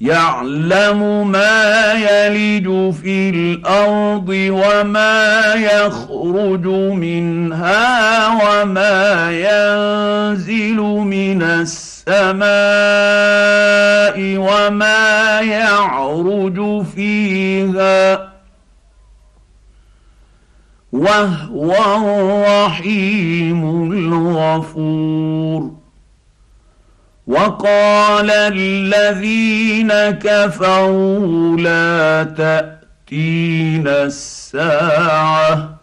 يعلم ما يلج في الأرض وما يخرج منها وما ينزل من السماء وما يعرج فيها وهو الرحيم الغفور. وقال الذين كفروا لا تأتين الساعة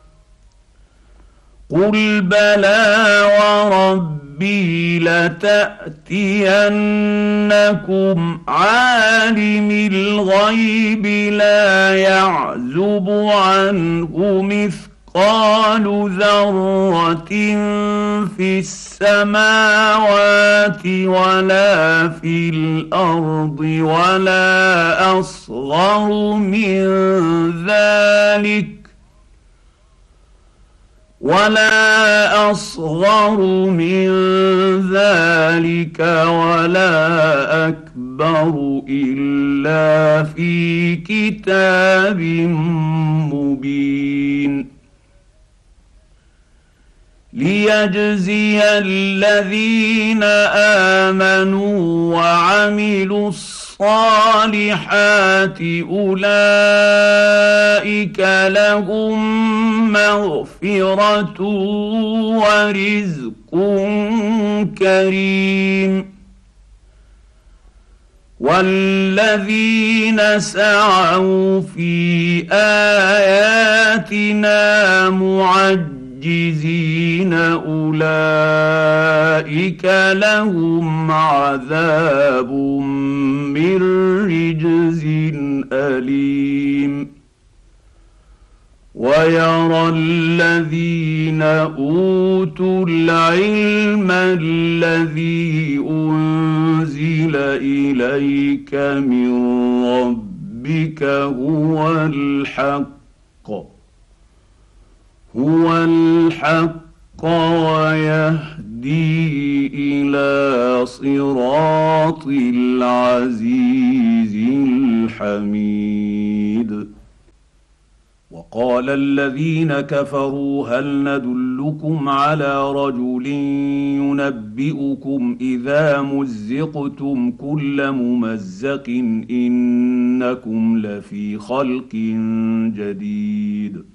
قل بلى وربي لتأتينكم عالم الغيب لا يعزب عنه مثل مثقال ذرة في السماوات ولا في الأرض ولا أصغر من ذلك ولا أصغر من ذلك ولا أكبر إلا في كتاب مبين ليجزي الذين آمنوا وعملوا الصالحات أولئك لهم مغفرة ورزق كريم. والذين سعوا في اياتنا معجلين معجزين أولئك لهم عذاب من رجز أليم. ويرى الذين أوتوا العلم الذي أنزل إليك من ربك هو الحق. هو الحق ويهدي إلى صراط العزيز الحميد. وقال الذين كفروا هل ندلكم على رجل ينبئكم إذا مزقتم كل ممزق إنكم لفي خلق جديد.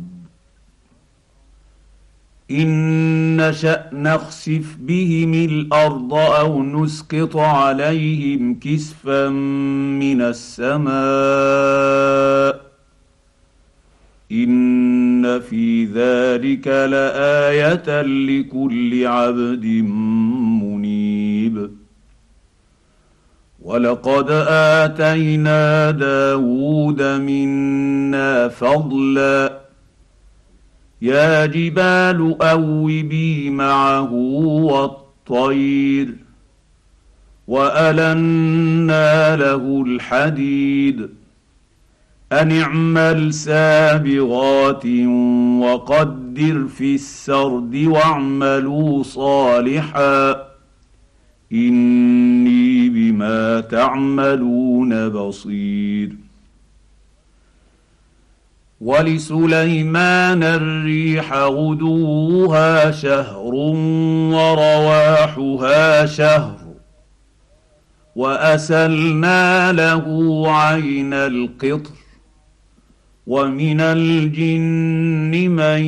إن نشأ نخسف بهم الأرض أو نسقط عليهم كسفا من السماء إن في ذلك لآية لكل عبد منيب ولقد آتينا داود منا فضلا يا جبال اوبي معه والطير وألنا له الحديد أن اعمل سابغات وقدر في السرد واعملوا صالحا إني بما تعملون بصير ولسليمان الريح غدوها شهر ورواحها شهر وأسلنا له عين القطر ومن الجن من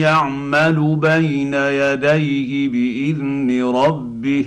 يعمل بين يديه بإذن ربه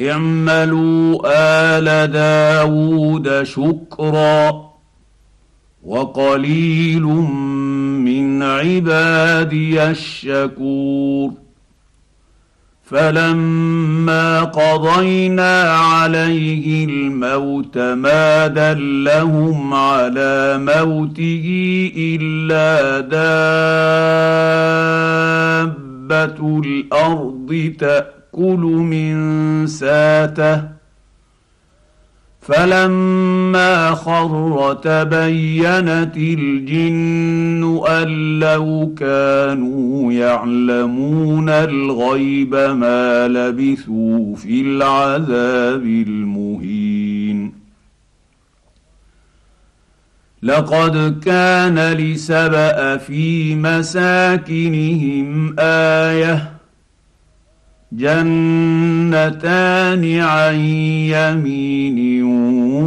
اعملوا آل داود شكرا وقليل من عبادي الشكور. فلما قضينا عليه الموت ما دلهم على موته إلا دابة الأرض تاكل من ساته فلما خر تبينت الجن أن لو كانوا يعلمون الغيب ما لبثوا في العذاب المهين. لقد كان لسبأ في مساكنهم آية جنتان عن يمين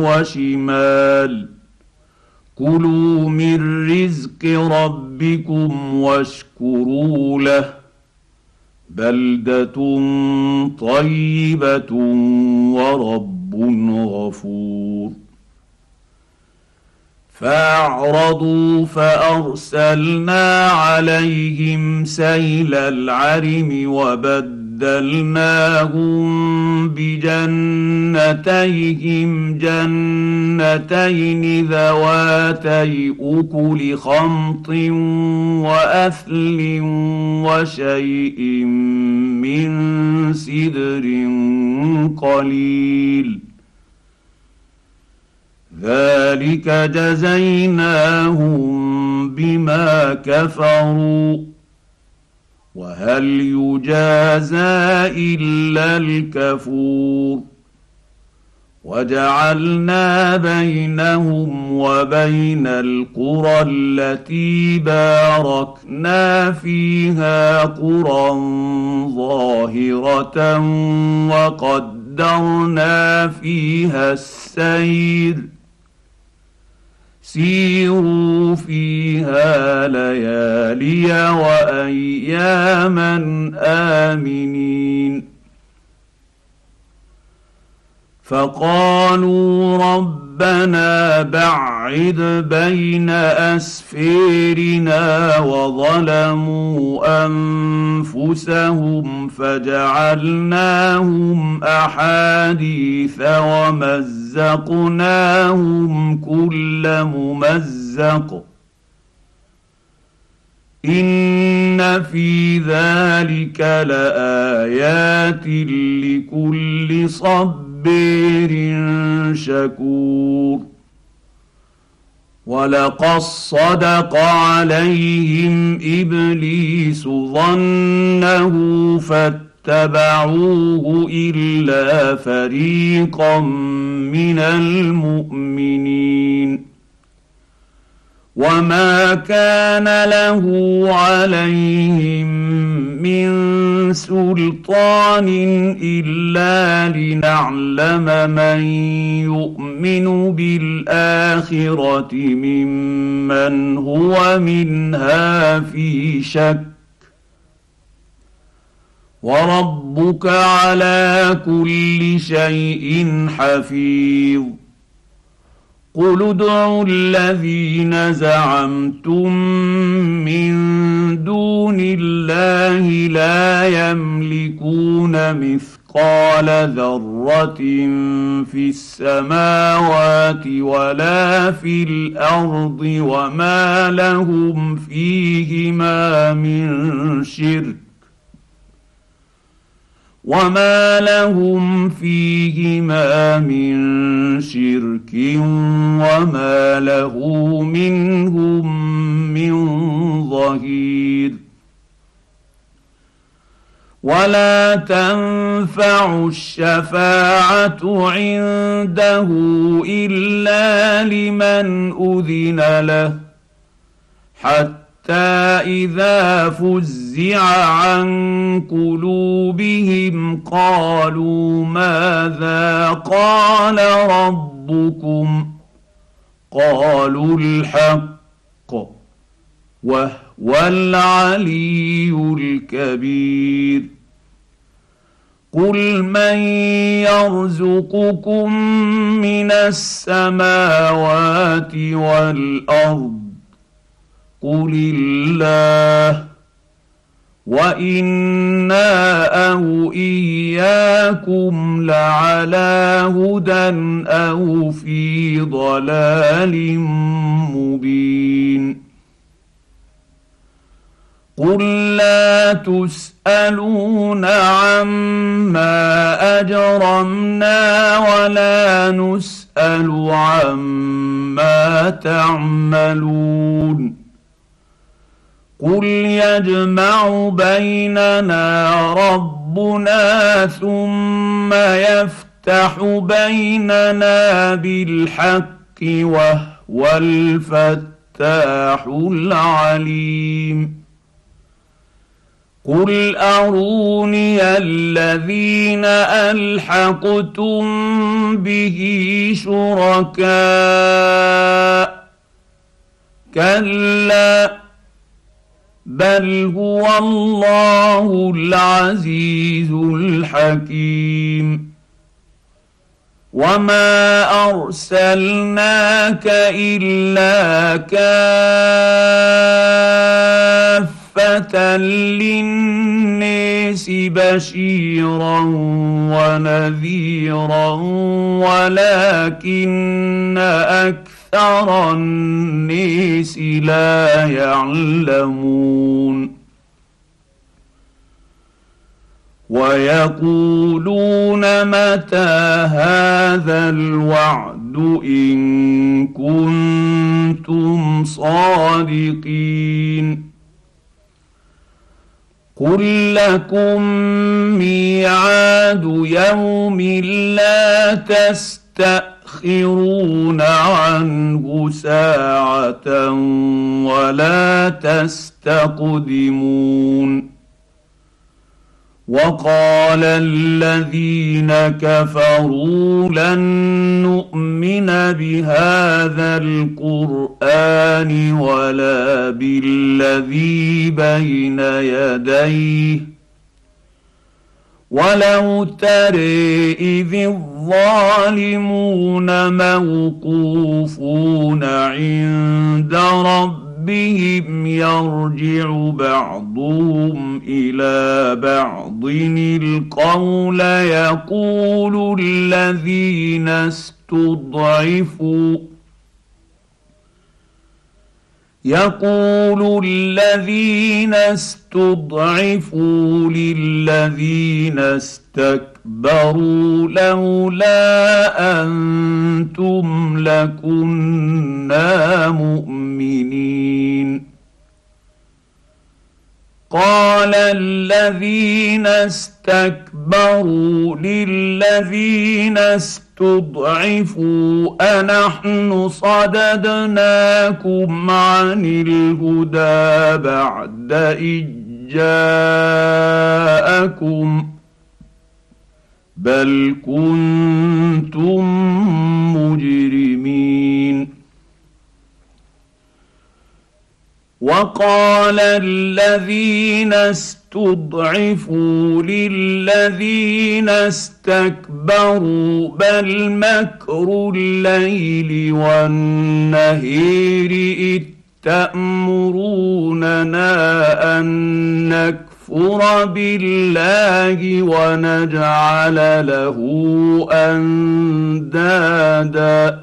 وشمال. كلوا من رزق ربكم واشكروا له. بلدة طيبة ورب غفور. فاعرضوا فأرسلنا عليهم سيل العرم وبد بدلناهم بجنتيهم جنتين ذواتي اكل خمط واثل وشيء من سدر قليل. ذلك جزيناهم بما كفروا. وهل يجازى إلا الكفور وجعلنا بينهم وبين القرى التي باركنا فيها قرى ظاهرة وقدرنا فيها السير سيروا فيها ليالي وأياما آمنين. فقالوا ربنا بعد بين اسفيرنا وظلموا أنفسهم فجعلناهم أحاديث ومزقناهم كل ممزق. إن في ذلك لآيات لكل صبر صبير شكور ولقد صدق عليهم إبليس ظنه فاتبعوه إلا فريقا من المؤمنين وما كان له عليهم من سلطان الا لنعلم من يؤمن بالاخره ممن هو منها في شك وربك على كل شيء حفيظ قل ادعوا الذين زعمتم من دون الله لا يملكون مثقال ذره في السماوات ولا في الأرض وما لهم فيهما من شرك وما لهم فيهما من شرك وما له منهم من ظهير ولا تنفع الشفاعه عنده الا لمن اذن له حتى حتى اذا فزع عن قلوبهم قالوا ماذا قال ربكم قالوا الحق وهو العلي الكبير قل من يرزقكم من السماوات والارض قل الله وأنا أو اياكم لعلى هدى أو في ضلال مبين قل لا تسالون عما اجرمنا ولا نسال عما تعملون قل يجمع بيننا ربنا ثم يفتح بيننا بالحق وهو الفتاح العليم قل اروني الذين الحقتم به شركاء كلا بل هو الله العزيز الحكيم وما ارسلناك الا كافه للناس بشيرا ونذيرا ولكن أكثر أكثر الناس لا يعلمون. ويقولون متى هذا الوعد إن كنتم صادقين. قل لكم ميعاد يوم لا تستأ تستاخرون عنه ساعة ولا تستقدمون. وقال الذين كفروا لن نؤمن بهذا القرآن ولا بالذي بين يديه. ولو تري اذ الظالمون موقوفون عند ربهم يرجع بعضهم إلى بعض القول يقول الذين استضعفوا يقول الذين استضعفوا للذين استكبروا لولا أنتم لكنا مؤمنين. قال الذين استكبروا للذين استضعفوا أنحن صددناكم عن الهدى بعد إذ جاءكم بل كنتم وقال الذين استضعفوا للذين استكبروا بل مكر الليل والنهير إذ تأمروننا أن نكفر بالله ونجعل له أندادا.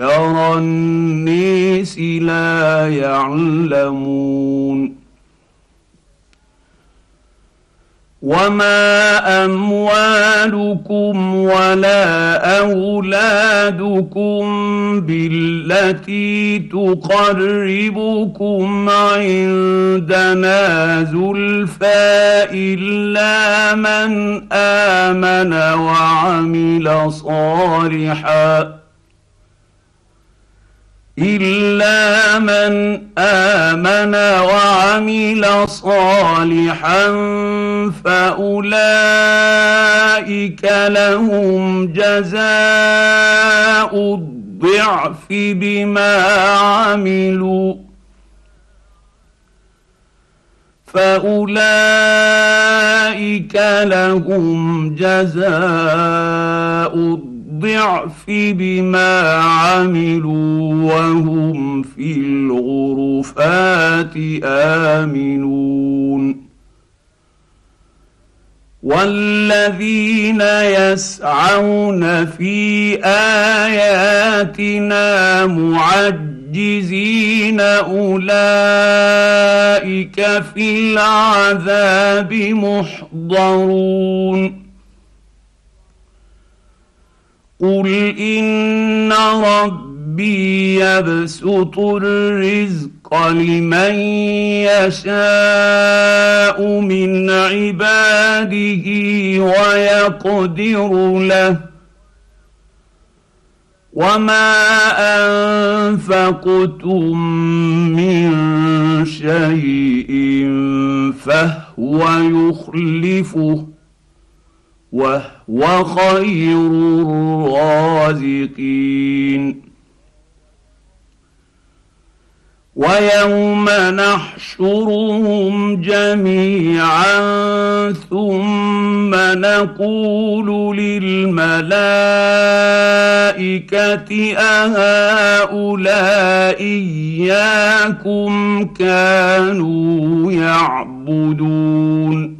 أكثر النيس لا يعلمون وما اموالكم ولا اولادكم بالتي تقربكم عندنا زلفى الا من امن وعمل صالحا الا من امن وعمل صالحا فاولئك لهم جزاء الضعف بما عملوا فاولئك لهم جزاء الضعف الضعف بما عملوا وهم في الغرفات آمنون. والذين يسعون في آياتنا معجزين أولئك في العذاب محضرون. قل ان ربي يبسط الرزق لمن يشاء من عباده ويقدر له وما انفقتم من شيء فهو يخلفه وهو خير الرازقين. ويوم نحشرهم جميعا ثم نقول للملائكة أهؤلاء إياكم كانوا يعبدون.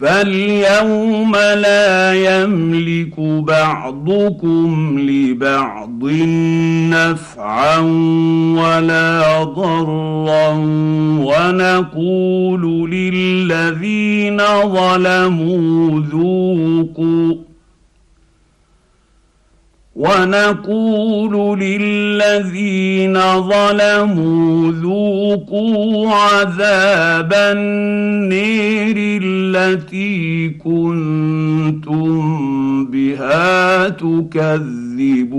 فاليوم لا يملك بعضكم لبعض نفعا ولا ضرا ونقول للذين ظلموا ذوقوا ونقول للذين ظلموا ذوقوا عذاب النير التي كنتم بها تكذبون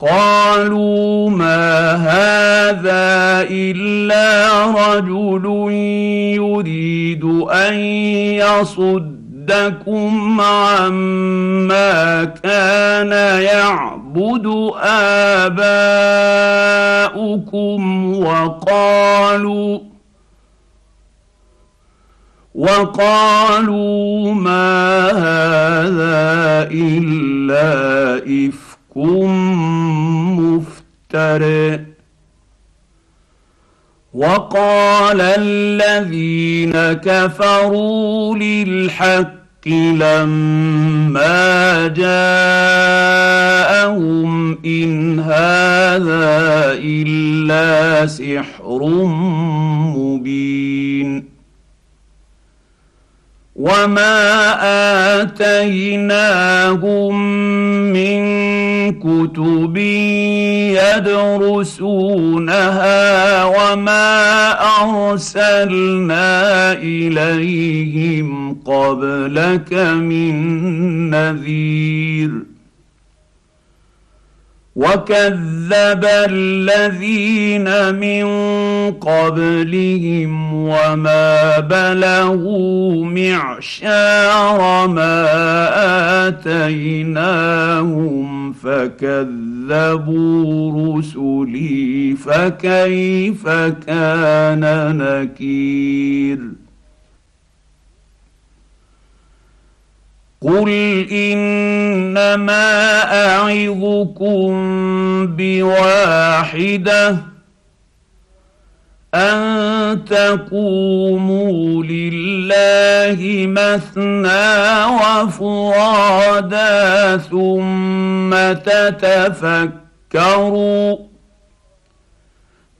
قالوا ما هذا إلا رجل يريد أن يصدكم عما كان يعبد آباؤكم وقالوا وقالوا ما هذا إلا افك مفتر وقال الذين كفروا للحق لما جاءهم إن هذا إلا سحر مبين. وما آتيناهم من كتب يدرسونها وما أرسلنا إليهم قبلك من نذير وكذب الذين من قبلهم وما بلغوا معشار ما اتيناهم فكذبوا رسلي فكيف كان نكير قل انما اعظكم بواحده ان تقوموا لله مثنى وفرادا ثم تتفكروا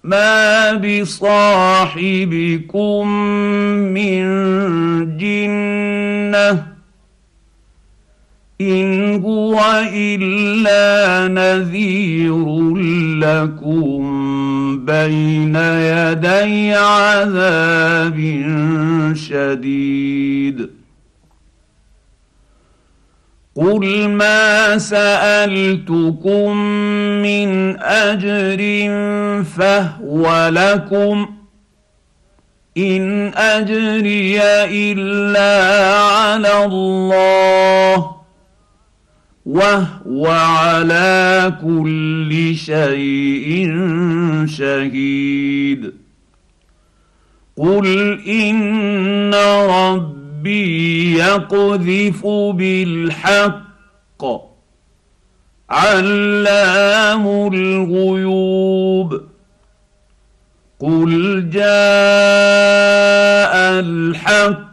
ما بصاحبكم من جنه إن هو إلا نذير لكم بين يدي عذاب شديد. قل ما سألتكم من أجر فهو لكم. إن أجري إلا على الله. وهو على كل شيء شهيد. قل ان ربي يقذف بالحق علام الغيوب. قل جاء الحق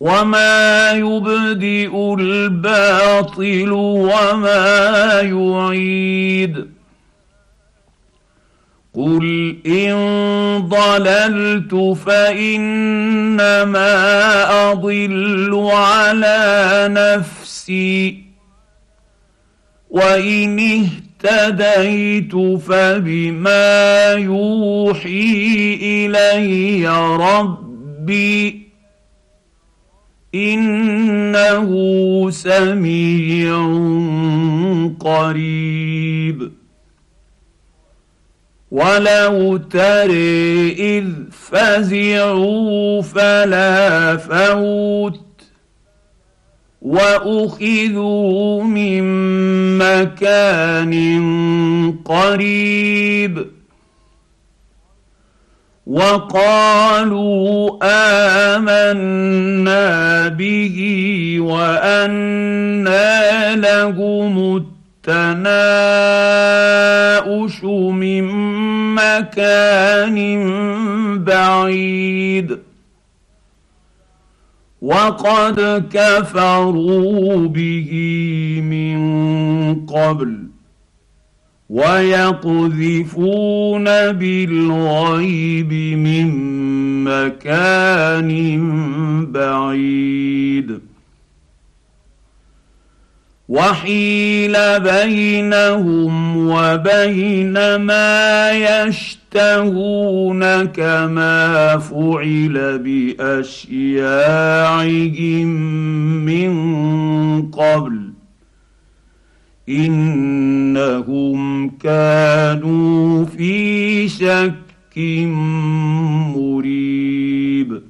وما يبدئ الباطل وما يعيد قل ان ضللت فانما اضل على نفسي وان اهتديت فبما يوحي الي ربي إنه سميع قريب. ولو تري اذ فزعوا فلا فوت واخذوا من مكان قريب. وقالوا آمنا به وانى لهم التناؤش من مكان بعيد. وقد كفروا به من قبل. ويقذفون بالغيب من مكان بعيد. وحيل بينهم وبين ما يشتهون كما فعل بأشياعهم من قبل. إنهم كانوا في شك مريب.